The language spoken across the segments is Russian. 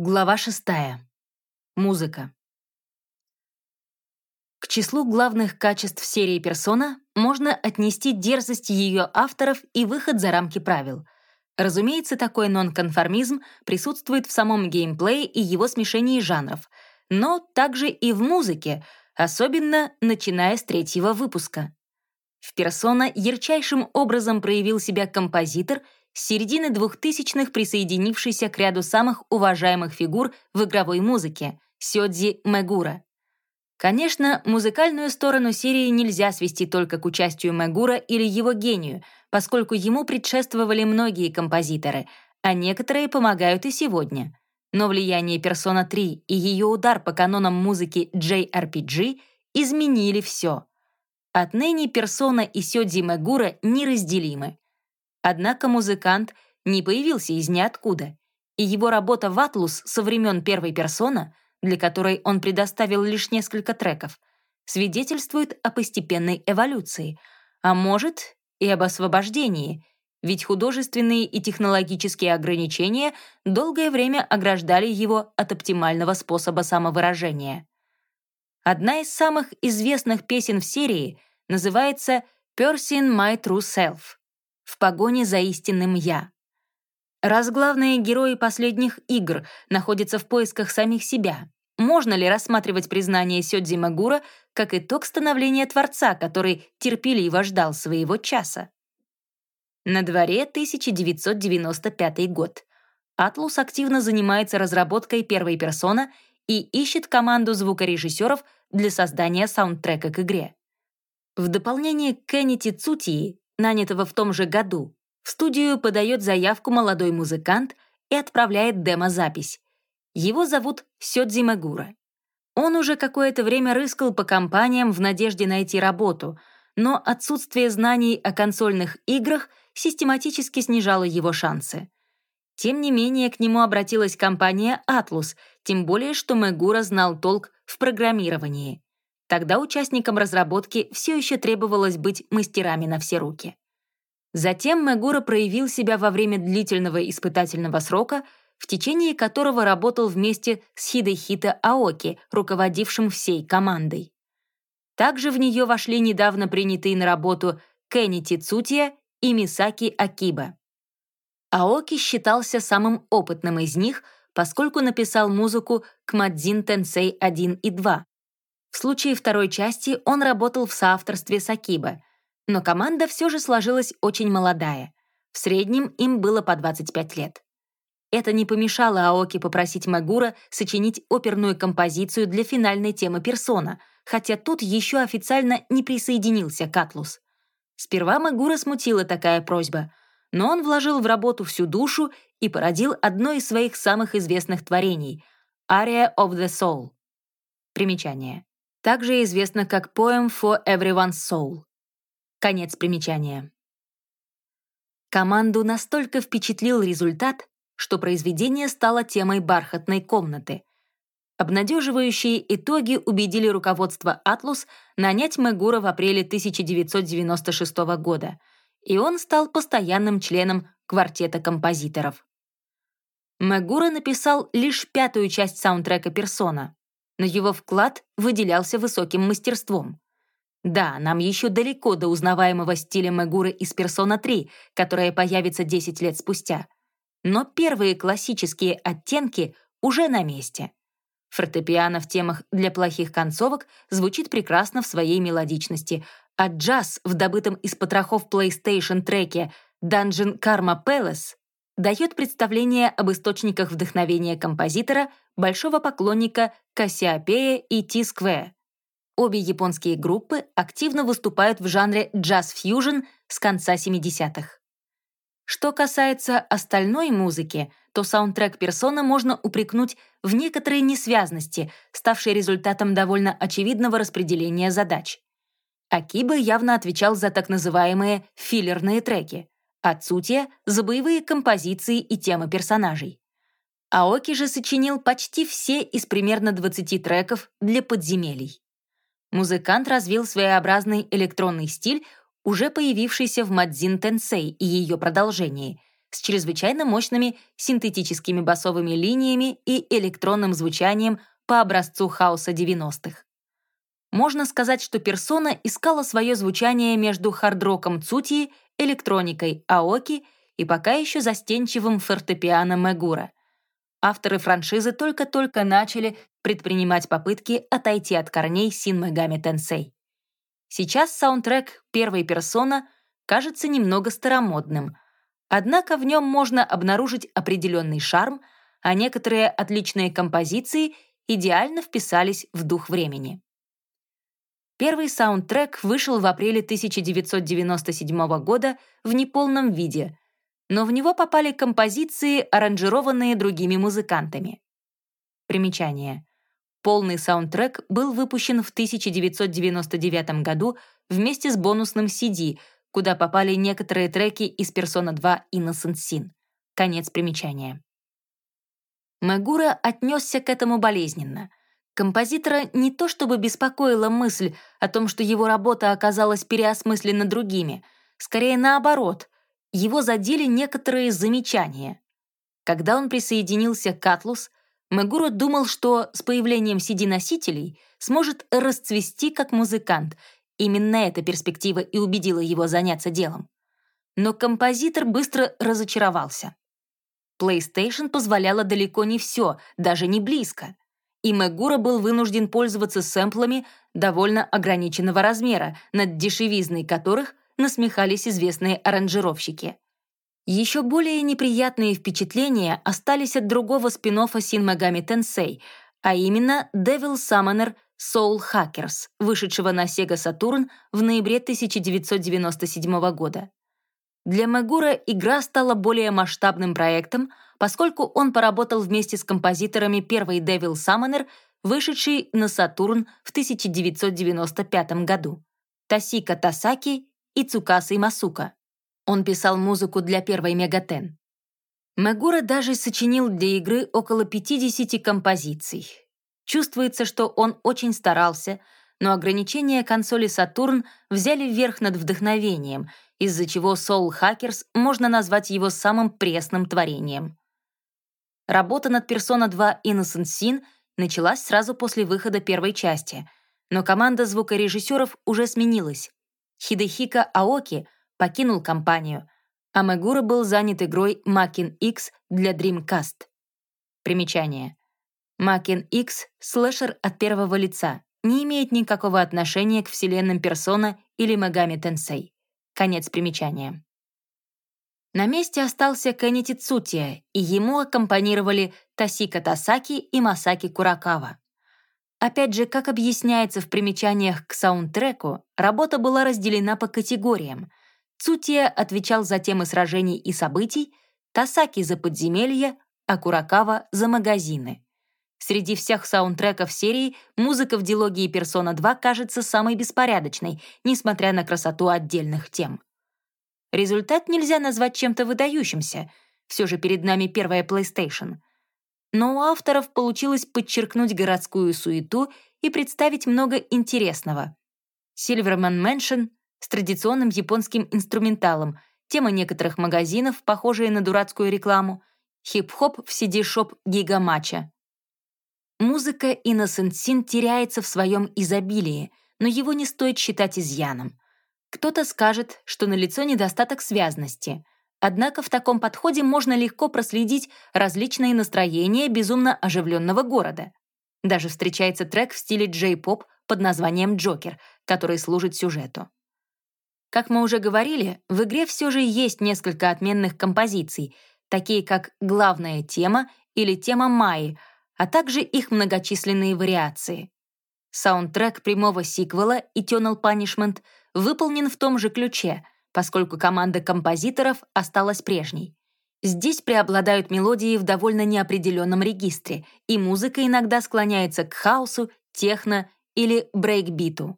Глава шестая. Музыка. К числу главных качеств серии «Персона» можно отнести дерзость ее авторов и выход за рамки правил. Разумеется, такой нонконформизм присутствует в самом геймплее и его смешении жанров, но также и в музыке, особенно начиная с третьего выпуска. В «Персона» ярчайшим образом проявил себя композитор — с середины 2000-х присоединившийся к ряду самых уважаемых фигур в игровой музыке — Сёдзи Мегура. Конечно, музыкальную сторону серии нельзя свести только к участию Мегура или его гению, поскольку ему предшествовали многие композиторы, а некоторые помогают и сегодня. Но влияние Persona 3 и ее удар по канонам музыки JRPG изменили все. Отныне Persona и Сёдзи Мегура неразделимы. Однако музыкант не появился из ниоткуда, и его работа в «Атлус» со времен первой персона, для которой он предоставил лишь несколько треков, свидетельствует о постепенной эволюции, а может и об освобождении, ведь художественные и технологические ограничения долгое время ограждали его от оптимального способа самовыражения. Одна из самых известных песен в серии называется «Person My True Self», в погоне за истинным «я». Раз главные герои последних игр находятся в поисках самих себя, можно ли рассматривать признание Сёдзи Магура как итог становления Творца, который терпеливо ждал своего часа? На дворе 1995 год. Атлус активно занимается разработкой первой персона и ищет команду звукорежиссеров для создания саундтрека к игре. В дополнение к Кеннити Цутии нанятого в том же году, в студию подает заявку молодой музыкант и отправляет демозапись. Его зовут Сёдзи Магура. Он уже какое-то время рыскал по компаниям в надежде найти работу, но отсутствие знаний о консольных играх систематически снижало его шансы. Тем не менее, к нему обратилась компания Atlus, тем более, что Мегура знал толк в программировании. Тогда участникам разработки все еще требовалось быть мастерами на все руки. Затем Мегура проявил себя во время длительного испытательного срока, в течение которого работал вместе с Хидехита Аоки, руководившим всей командой. Также в нее вошли недавно принятые на работу Кеннити Цутия и Мисаки Акиба. Аоки считался самым опытным из них, поскольку написал музыку к Мадзин Тенсей 1 и 2, в случае второй части он работал в соавторстве с Акиба, но команда все же сложилась очень молодая. В среднем им было по 25 лет. Это не помешало Аоки попросить Магура сочинить оперную композицию для финальной темы «Персона», хотя тот еще официально не присоединился к Атлус. Сперва Магура смутила такая просьба, но он вложил в работу всю душу и породил одно из своих самых известных творений — «Aria of the Soul». Примечание также известно как Poem for Everyone's Soul. Конец примечания. Команду настолько впечатлил результат, что произведение стало темой бархатной комнаты. Обнадеживающие итоги убедили руководство «Атлус» нанять Мегура в апреле 1996 года, и он стал постоянным членом квартета композиторов. Мегура написал лишь пятую часть саундтрека «Персона», но его вклад выделялся высоким мастерством. Да, нам еще далеко до узнаваемого стиля Мегуры из «Персона 3», которая появится 10 лет спустя. Но первые классические оттенки уже на месте. Фортепиано в темах для плохих концовок звучит прекрасно в своей мелодичности, а джаз в добытом из потрохов PlayStation треке Dungeon Karma Palace дает представление об источниках вдохновения композитора, большого поклонника Кассиопея и Ти-Скве. Обе японские группы активно выступают в жанре джаз-фьюжн с конца 70-х. Что касается остальной музыки, то саундтрек «Персона» можно упрекнуть в некоторой несвязности, ставшей результатом довольно очевидного распределения задач. Акиба явно отвечал за так называемые филлерные треки — Ацутия — за боевые композиции и темы персонажей. Аоки же сочинил почти все из примерно 20 треков для подземелий. Музыкант развил своеобразный электронный стиль, уже появившийся в Мадзин Тенсей и ее продолжении с чрезвычайно мощными синтетическими басовыми линиями и электронным звучанием по образцу хаоса 90-х. Можно сказать, что персона искала свое звучание между хард-роком Цути, электроникой Аоки и пока еще застенчивым фортепиано Мегура. Авторы франшизы только-только начали предпринимать попытки отойти от корней Син Мегами Тенсей. Сейчас саундтрек «Первой персона» кажется немного старомодным, однако в нем можно обнаружить определенный шарм, а некоторые отличные композиции идеально вписались в дух времени. Первый саундтрек вышел в апреле 1997 года в неполном виде, но в него попали композиции, аранжированные другими музыкантами. Примечание. Полный саундтрек был выпущен в 1999 году вместе с бонусным CD, куда попали некоторые треки из Persona 2 Innocent Sin. Конец примечания. Магура отнесся к этому болезненно. Композитора не то чтобы беспокоила мысль о том, что его работа оказалась переосмыслена другими, скорее наоборот, его задели некоторые замечания. Когда он присоединился к Атлус, Магура думал, что с появлением CD-носителей сможет расцвести как музыкант. Именно эта перспектива и убедила его заняться делом. Но композитор быстро разочаровался. PlayStation позволяла далеко не все, даже не близко и Мегура был вынужден пользоваться сэмплами довольно ограниченного размера, над дешевизной которых насмехались известные аранжировщики. Еще более неприятные впечатления остались от другого спин оффа Shin Megami Tensei, а именно Devil Summoner Soul Hackers, вышедшего на Sega Saturn в ноябре 1997 года. Для Мегура игра стала более масштабным проектом — поскольку он поработал вместе с композиторами первой Devil Summoner, вышедшей на Сатурн в 1995 году, Тасика Тасаки и Цукаса Масука. Он писал музыку для первой Мегатен. Магура даже сочинил для игры около 50 композиций. Чувствуется, что он очень старался, но ограничения консоли Saturn взяли вверх над вдохновением, из-за чего Soul Hackers можно назвать его самым пресным творением. Работа над Persona 2 Innocent Sin началась сразу после выхода первой части, но команда звукорежиссеров уже сменилась. Хидехика Аоки покинул компанию, а Мегура был занят игрой Makin X для Dreamcast. Примечание. Makin X — слэшер от первого лица, не имеет никакого отношения к вселенным Persona или Megami Tensei. Конец примечания. На месте остался Кеннити Цутия, и ему аккомпанировали Тасика Тасаки и Масаки Куракава. Опять же, как объясняется в примечаниях к саундтреку, работа была разделена по категориям. Цутия отвечал за темы сражений и событий, Тасаки за подземелья, а Куракава — за магазины. Среди всех саундтреков серии музыка в дилогии «Персона 2» кажется самой беспорядочной, несмотря на красоту отдельных тем. Результат нельзя назвать чем-то выдающимся, все же перед нами первая PlayStation. Но у авторов получилось подчеркнуть городскую суету и представить много интересного. Silverman Mansion с традиционным японским инструменталом, тема некоторых магазинов, похожие на дурацкую рекламу, хип-хоп в CD-шоп Гигамача. Музыка Innocent Sin теряется в своем изобилии, но его не стоит считать изъяном. Кто-то скажет, что налицо недостаток связности. Однако в таком подходе можно легко проследить различные настроения безумно оживленного города. Даже встречается трек в стиле джей-поп под названием «Джокер», который служит сюжету. Как мы уже говорили, в игре все же есть несколько отменных композиций, такие как «Главная тема» или «Тема Майи», а также их многочисленные вариации. Саундтрек прямого сиквела «Eternal Punishment» выполнен в том же ключе, поскольку команда композиторов осталась прежней. Здесь преобладают мелодии в довольно неопределенном регистре, и музыка иногда склоняется к хаосу, техно или брейкбиту.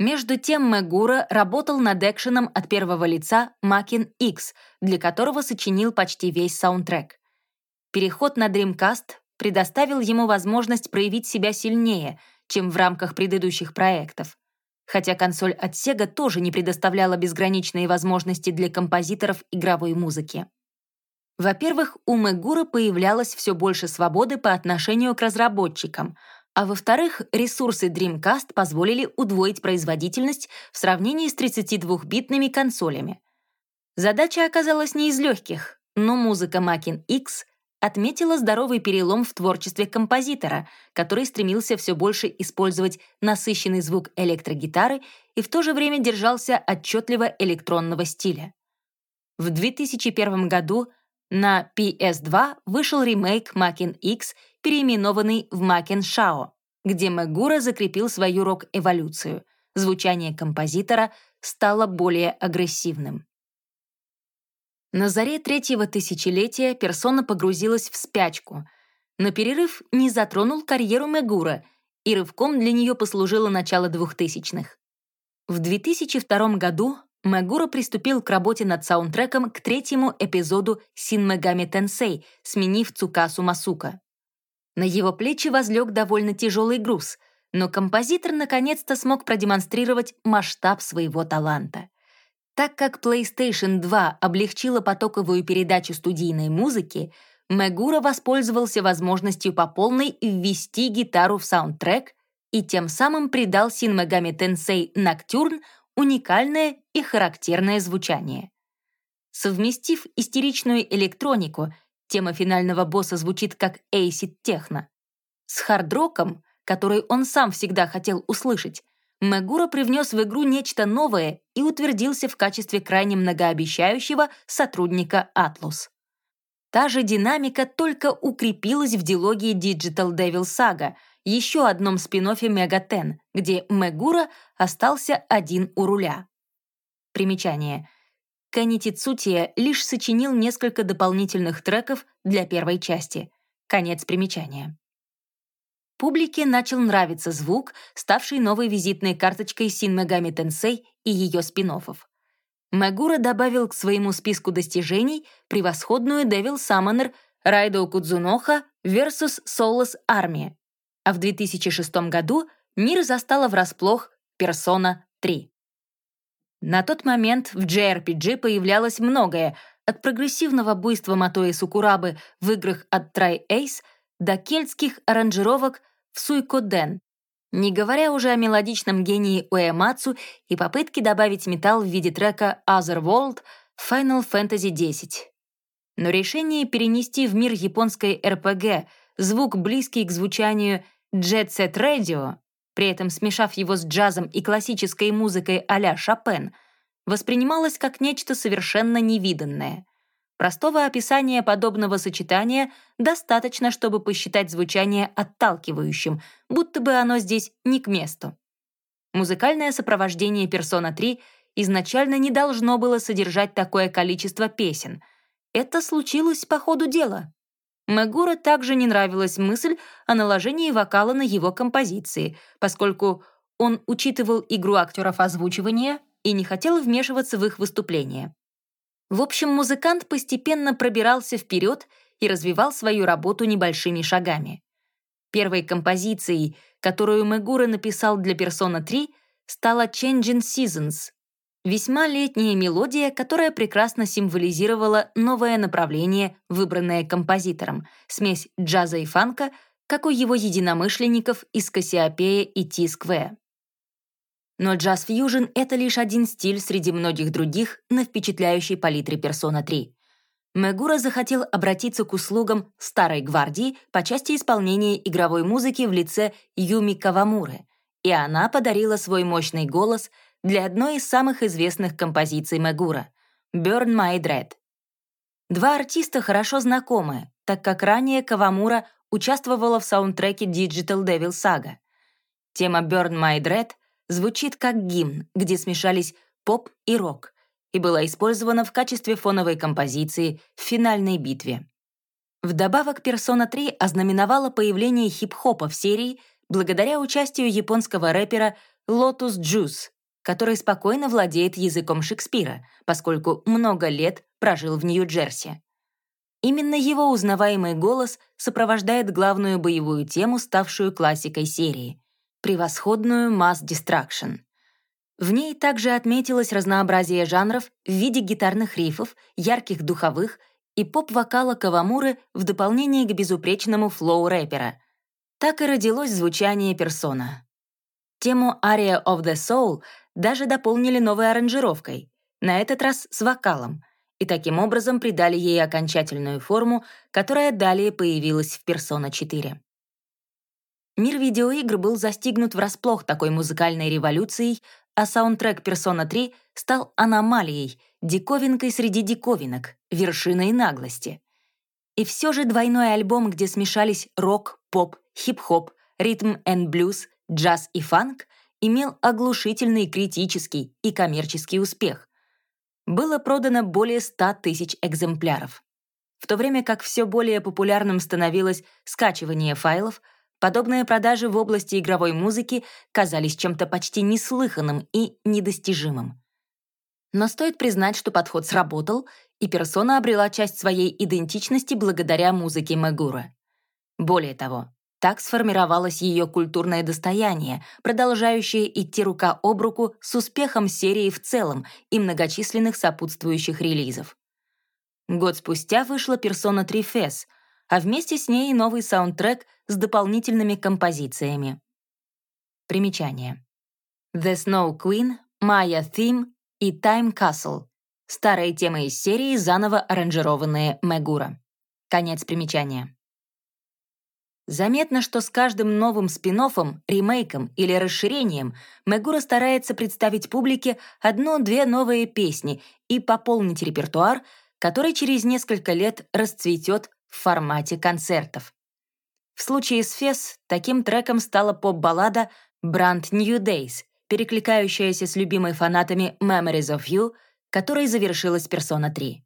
Между тем Мегура работал над экшеном от первого лица Makin X, для которого сочинил почти весь саундтрек. Переход на Dreamcast предоставил ему возможность проявить себя сильнее, чем в рамках предыдущих проектов. Хотя консоль от Sega тоже не предоставляла безграничные возможности для композиторов игровой музыки. Во-первых, у Мегура появлялось все больше свободы по отношению к разработчикам, а во-вторых, ресурсы Dreamcast позволили удвоить производительность в сравнении с 32-битными консолями. Задача оказалась не из легких, но музыка Makin X отметила здоровый перелом в творчестве композитора, который стремился все больше использовать насыщенный звук электрогитары и в то же время держался отчетливо электронного стиля. В 2001 году на PS2 вышел ремейк Makin X, переименованный в Makin Shao, где Мегура закрепил свою рок-эволюцию. Звучание композитора стало более агрессивным. На заре третьего тысячелетия персона погрузилась в спячку, но перерыв не затронул карьеру Мегура, и рывком для нее послужило начало двухтысячных. В 2002 году Мегура приступил к работе над саундтреком к третьему эпизоду Син Мегами Тенсей, сменив Цукасу Масука. На его плечи возлег довольно тяжелый груз, но композитор наконец-то смог продемонстрировать масштаб своего таланта. Так как PlayStation 2 облегчила потоковую передачу студийной музыки, Мегура воспользовался возможностью по полной ввести гитару в саундтрек и тем самым придал Shin Megami Tensei Nocturne уникальное и характерное звучание. Совместив истеричную электронику, тема финального босса звучит как acid техно, с хардроком, который он сам всегда хотел услышать, Мегура привнес в игру нечто новое и утвердился в качестве крайне многообещающего сотрудника Atlus. Та же динамика только укрепилась в дилогии Digital Devil Saga, еще одном спин оффе Мегатен, где Мегура остался один у руля. Примечание. Кенни Тицутия лишь сочинил несколько дополнительных треков для первой части. Конец примечания. Публике начал нравиться звук, ставший новой визитной карточкой Син Мегами Тенсей и ее спин -оффов. Магура добавил к своему списку достижений превосходную Devil Summoner Райдо Кудзуноха vs. Soulless Army, а в 2006 году мир застала врасплох Persona 3. На тот момент в JRPG появлялось многое, от прогрессивного буйства Матои Сукурабы в играх от Tri-Ace — до кельтских аранжировок в Суйкоден, не говоря уже о мелодичном гении Уэмацу и попытке добавить металл в виде трека Otherworld в Final Fantasy X. Но решение перенести в мир японской РПГ звук, близкий к звучанию Jet Set Radio, при этом смешав его с джазом и классической музыкой а-ля Шопен, воспринималось как нечто совершенно невиданное — Простого описания подобного сочетания достаточно, чтобы посчитать звучание отталкивающим, будто бы оно здесь не к месту. Музыкальное сопровождение «Персона 3» изначально не должно было содержать такое количество песен. Это случилось по ходу дела. Мегура также не нравилась мысль о наложении вокала на его композиции, поскольку он учитывал игру актеров озвучивания и не хотел вмешиваться в их выступления. В общем, музыкант постепенно пробирался вперед и развивал свою работу небольшими шагами. Первой композицией, которую Мегура написал для Persona 3, стала Changing Seasons, весьма летняя мелодия, которая прекрасно символизировала новое направление, выбранное композитором, смесь джаза и фанка, как у его единомышленников из Кассиопея и Тискве. Но джаз-фьюжн — это лишь один стиль среди многих других на впечатляющей палитре Persona 3. Мегура захотел обратиться к услугам старой гвардии по части исполнения игровой музыки в лице Юми Кавамуры, и она подарила свой мощный голос для одной из самых известных композиций Мегура — «Burn My Dread». Два артиста хорошо знакомы, так как ранее Кавамура участвовала в саундтреке Digital Devil Saga. Тема «Burn My Dread» — звучит как гимн, где смешались поп и рок, и была использована в качестве фоновой композиции в финальной битве. Вдобавок, «Персона 3» ознаменовала появление хип-хопа в серии благодаря участию японского рэпера Lotus Juice, который спокойно владеет языком Шекспира, поскольку много лет прожил в Нью-Джерси. Именно его узнаваемый голос сопровождает главную боевую тему, ставшую классикой серии — превосходную Mass Destruction. В ней также отметилось разнообразие жанров в виде гитарных рифов, ярких духовых и поп-вокала Кавамуры в дополнение к безупречному флоу рэпера. Так и родилось звучание персона. Тему «Aria of the Soul» даже дополнили новой аранжировкой, на этот раз с вокалом, и таким образом придали ей окончательную форму, которая далее появилась в «Персона 4». Мир видеоигр был застигнут врасплох такой музыкальной революцией, а саундтрек «Персона 3» стал аномалией, диковинкой среди диковинок, вершиной наглости. И все же двойной альбом, где смешались рок, поп, хип-хоп, ритм and блюз, джаз и фанк, имел оглушительный критический и коммерческий успех. Было продано более 100 тысяч экземпляров. В то время как все более популярным становилось скачивание файлов — Подобные продажи в области игровой музыки казались чем-то почти неслыханным и недостижимым. Но стоит признать, что подход сработал, и персона обрела часть своей идентичности благодаря музыке Мегура. Более того, так сформировалось ее культурное достояние, продолжающее идти рука об руку с успехом серии в целом и многочисленных сопутствующих релизов. Год спустя вышла «Персона 3 FES», а вместе с ней новый саундтрек с дополнительными композициями. Примечание. The Snow Queen, Maya Theme и Time Castle — старые темы из серии, заново аранжированные Мегура. Конец примечания. Заметно, что с каждым новым спин ремейком или расширением Мегура старается представить публике одну-две новые песни и пополнить репертуар, который через несколько лет расцветет в формате концертов. В случае с Фес таким треком стала поп-баллада «Brand New Days», перекликающаяся с любимой фанатами «Memories of You», которой завершилась «Персона 3».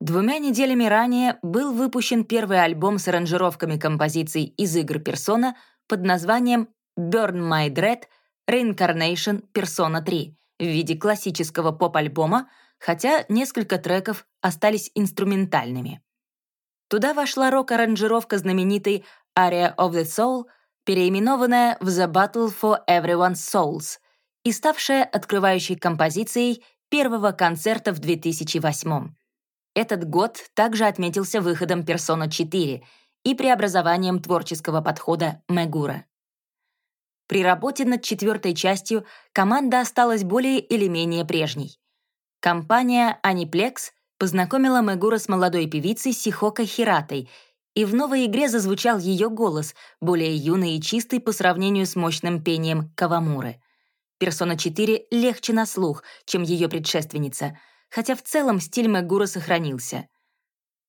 Двумя неделями ранее был выпущен первый альбом с аранжировками композиций из игр «Персона» под названием «Burn My Dread Reincarnation Persona 3» в виде классического поп-альбома, хотя несколько треков остались инструментальными. Туда вошла рок-аранжировка знаменитой «Aria of the Soul», переименованная в «The Battle for Everyone's Souls» и ставшая открывающей композицией первого концерта в 2008 Этот год также отметился выходом «Persona 4» и преобразованием творческого подхода Мегура. При работе над четвертой частью команда осталась более или менее прежней. Компания Aniplex познакомила Мегура с молодой певицей Сихока Хиратой, и в новой игре зазвучал ее голос, более юный и чистый по сравнению с мощным пением Кавамуры. «Персона 4» легче на слух, чем ее предшественница, хотя в целом стиль Мегура сохранился.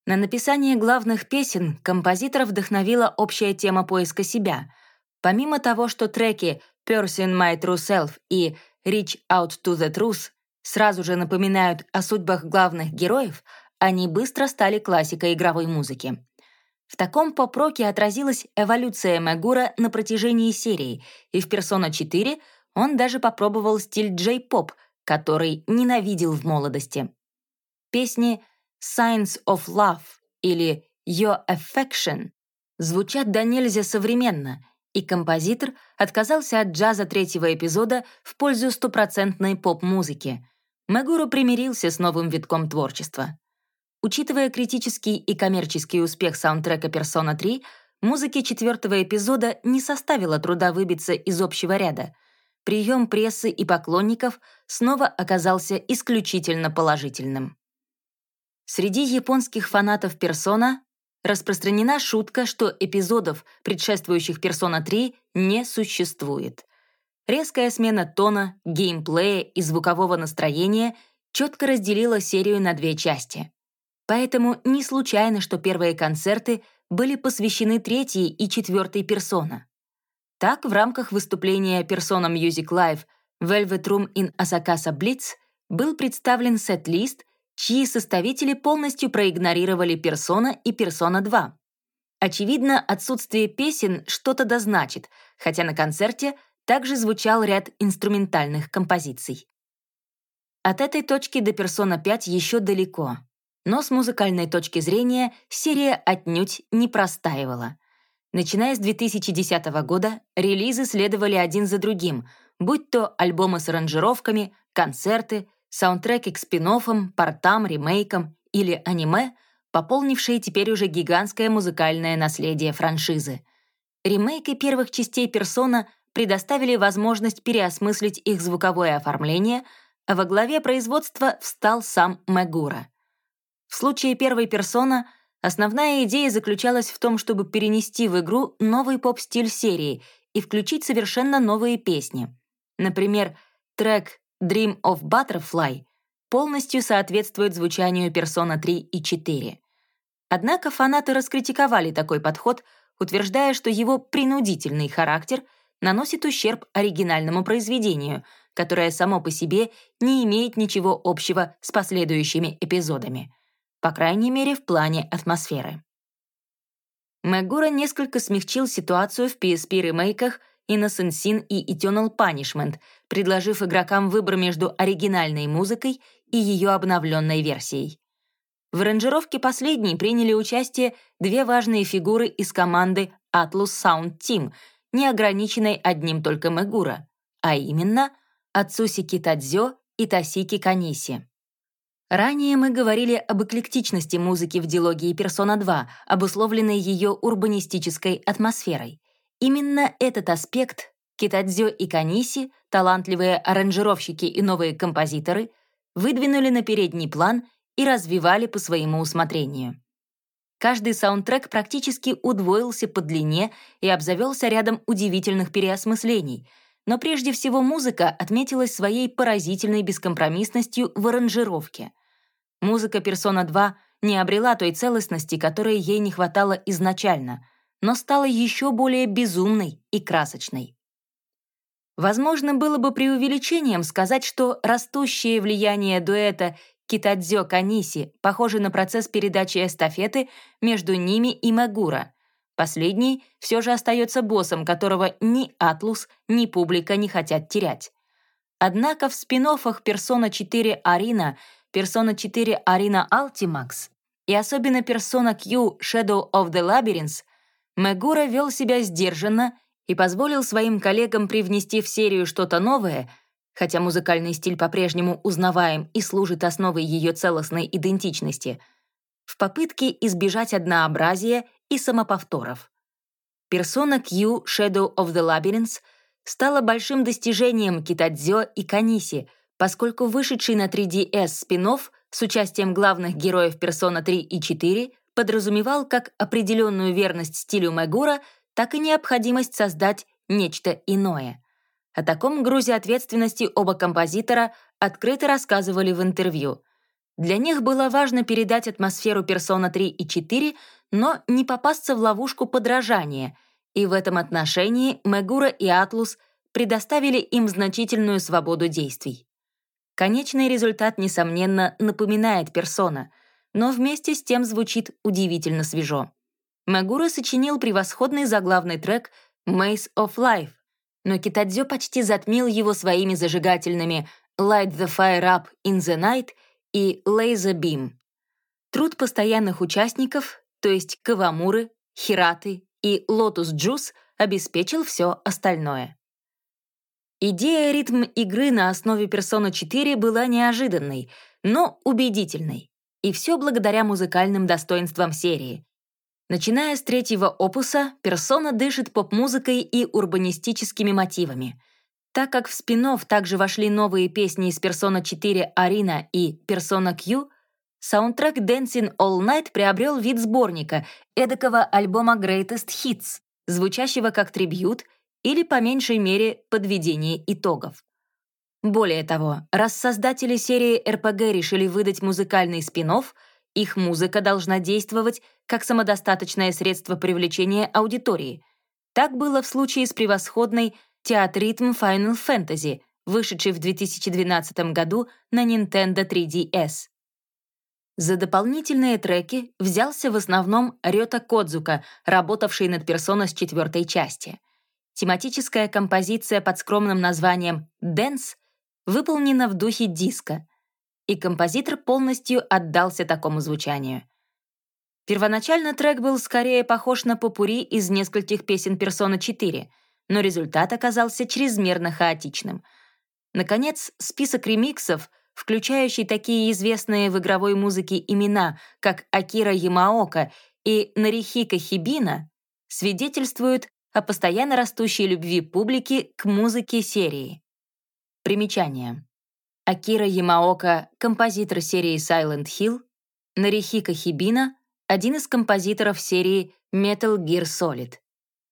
На написание главных песен композитора вдохновила общая тема поиска себя. Помимо того, что треки «Person My True Self» и «Reach Out to the Truth» сразу же напоминают о судьбах главных героев, они быстро стали классикой игровой музыки. В таком поп-роке отразилась эволюция Мегура на протяжении серии, и в «Персона 4» он даже попробовал стиль джей-поп, который ненавидел в молодости. Песни «Signs of Love» или «Your Affection» звучат до нельзя современно — и композитор отказался от джаза третьего эпизода в пользу стопроцентной поп-музыки. Мегуру примирился с новым витком творчества. Учитывая критический и коммерческий успех саундтрека «Персона 3», музыке четвертого эпизода не составило труда выбиться из общего ряда. Прием прессы и поклонников снова оказался исключительно положительным. Среди японских фанатов «Персона» распространена шутка, что эпизодов, предшествующих «Персона 3», не существует — Резкая смена тона, геймплея и звукового настроения четко разделила серию на две части. Поэтому не случайно, что первые концерты были посвящены третьей и четвертой персона. Так, в рамках выступления Persona Music Live Velvet Room in Asakasa Blitz был представлен сет-лист, чьи составители полностью проигнорировали Persona и Persona 2. Очевидно, отсутствие песен что-то дозначит, хотя на концерте также звучал ряд инструментальных композиций. От этой точки до Persona 5 еще далеко, но с музыкальной точки зрения серия отнюдь не простаивала. Начиная с 2010 года релизы следовали один за другим, будь то альбомы с аранжировками, концерты, саундтреки к спин портам, ремейкам или аниме, пополнившие теперь уже гигантское музыкальное наследие франшизы. Ремейки первых частей «Персона» предоставили возможность переосмыслить их звуковое оформление, а во главе производства встал сам Мегура. В случае первой «Персона» основная идея заключалась в том, чтобы перенести в игру новый поп-стиль серии и включить совершенно новые песни. Например, трек «Dream of Butterfly» полностью соответствует звучанию «Персона 3» и 4. Однако фанаты раскритиковали такой подход, утверждая, что его принудительный характер наносит ущерб оригинальному произведению, которое само по себе не имеет ничего общего с последующими эпизодами, по крайней мере, в плане атмосферы. Мэгура несколько смягчил ситуацию в PSP-ремейках Innocent Sin и Eternal Punishment, предложив игрокам выбор между оригинальной музыкой и ее обновленной версией. В аранжировке последней приняли участие две важные фигуры из команды Atlus Sound Team, не ограниченной одним только Мегура, а именно Ацуси Китадзё и Тасики Каниси. Ранее мы говорили об эклектичности музыки в дилогии «Персона 2», обусловленной ее урбанистической атмосферой. Именно этот аспект Китадзё и Каниси, талантливые аранжировщики и новые композиторы, выдвинули на передний план и развивали по своему усмотрению. Каждый саундтрек практически удвоился по длине и обзавелся рядом удивительных переосмыслений, но прежде всего музыка отметилась своей поразительной бескомпромиссностью в аранжировке. Музыка «Персона 2» не обрела той целостности, которой ей не хватало изначально, но стала еще более безумной и красочной. Возможно, было бы преувеличением сказать, что растущее влияние дуэта Китадзё Каниси похожи на процесс передачи эстафеты между ними и Магура. Последний все же остается боссом, которого ни Атлус, ни публика не хотят терять. Однако в спин «Персона 4 Арина», «Персона 4 Арина Ultimax» и особенно «Персона Q Shadow of the Labyrinth» Мегура вел себя сдержанно и позволил своим коллегам привнести в серию что-то новое — хотя музыкальный стиль по-прежнему узнаваем и служит основой ее целостной идентичности, в попытке избежать однообразия и самоповторов. Персона Q Shadow of the Labyrinth стала большим достижением Китадзё и Каниси, поскольку вышедший на 3DS спин с участием главных героев Persona 3 и 4 подразумевал как определенную верность стилю Мегура, так и необходимость создать нечто иное — о таком грузе ответственности оба композитора открыто рассказывали в интервью. Для них было важно передать атмосферу «Персона 3» и «4», но не попасться в ловушку подражания, и в этом отношении Мегура и Атлус предоставили им значительную свободу действий. Конечный результат, несомненно, напоминает «Персона», но вместе с тем звучит удивительно свежо. Мегура сочинил превосходный заглавный трек «Maze of Life», но Китадзё почти затмил его своими зажигательными «Light the Fire Up in the Night» и «Laser Beam». Труд постоянных участников, то есть Кавамуры, Хираты и Lotus Juice, обеспечил все остальное. Идея ритм игры на основе Persona 4 была неожиданной, но убедительной. И все благодаря музыкальным достоинствам серии. Начиная с третьего опуса, персона дышит поп-музыкой и урбанистическими мотивами. Так как в спин также вошли новые песни из «Персона 4 Арина» и «Персона Q», саундтрек «Dancing All Night» приобрел вид сборника, эдакого альбома Greatest Hits, звучащего как трибьют или, по меньшей мере, подведение итогов. Более того, раз создатели серии RPG решили выдать музыкальный спин их музыка должна действовать как самодостаточное средство привлечения аудитории. Так было в случае с превосходной театритм Final Fantasy, вышедшей в 2012 году на Nintendo 3DS. За дополнительные треки взялся в основном Рёта Кодзука, работавший над персона с четвертой части. Тематическая композиция под скромным названием «Dance» выполнена в духе диска — и композитор полностью отдался такому звучанию. Первоначально трек был скорее похож на попури из нескольких песен «Персона 4», но результат оказался чрезмерно хаотичным. Наконец, список ремиксов, включающий такие известные в игровой музыке имена, как Акира Ямаока и Нарихика Хибина, свидетельствует о постоянно растущей любви публики к музыке серии. Примечание. Акира Ямаока — композитор серии Silent Hill, Нарихика Хибина — один из композиторов серии Metal Gear Solid.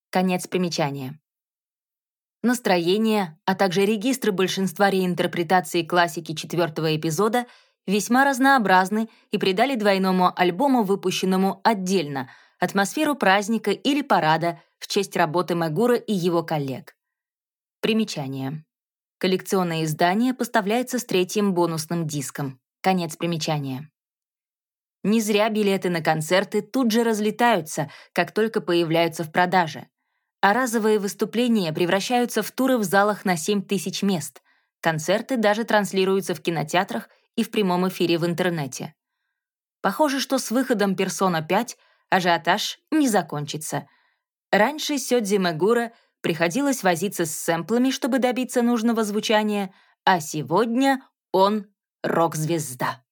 Конец примечания. Настроение, а также регистры большинства реинтерпретаций классики четвертого эпизода весьма разнообразны и придали двойному альбому, выпущенному отдельно, атмосферу праздника или парада в честь работы Магура и его коллег. Примечание. Коллекционное издание поставляется с третьим бонусным диском. Конец примечания. Не зря билеты на концерты тут же разлетаются, как только появляются в продаже. А разовые выступления превращаются в туры в залах на 7 тысяч мест. Концерты даже транслируются в кинотеатрах и в прямом эфире в интернете. Похоже, что с выходом «Персона 5» ажиотаж не закончится. Раньше Сёдзи Мегура приходилось возиться с сэмплами, чтобы добиться нужного звучания, а сегодня он рок-звезда.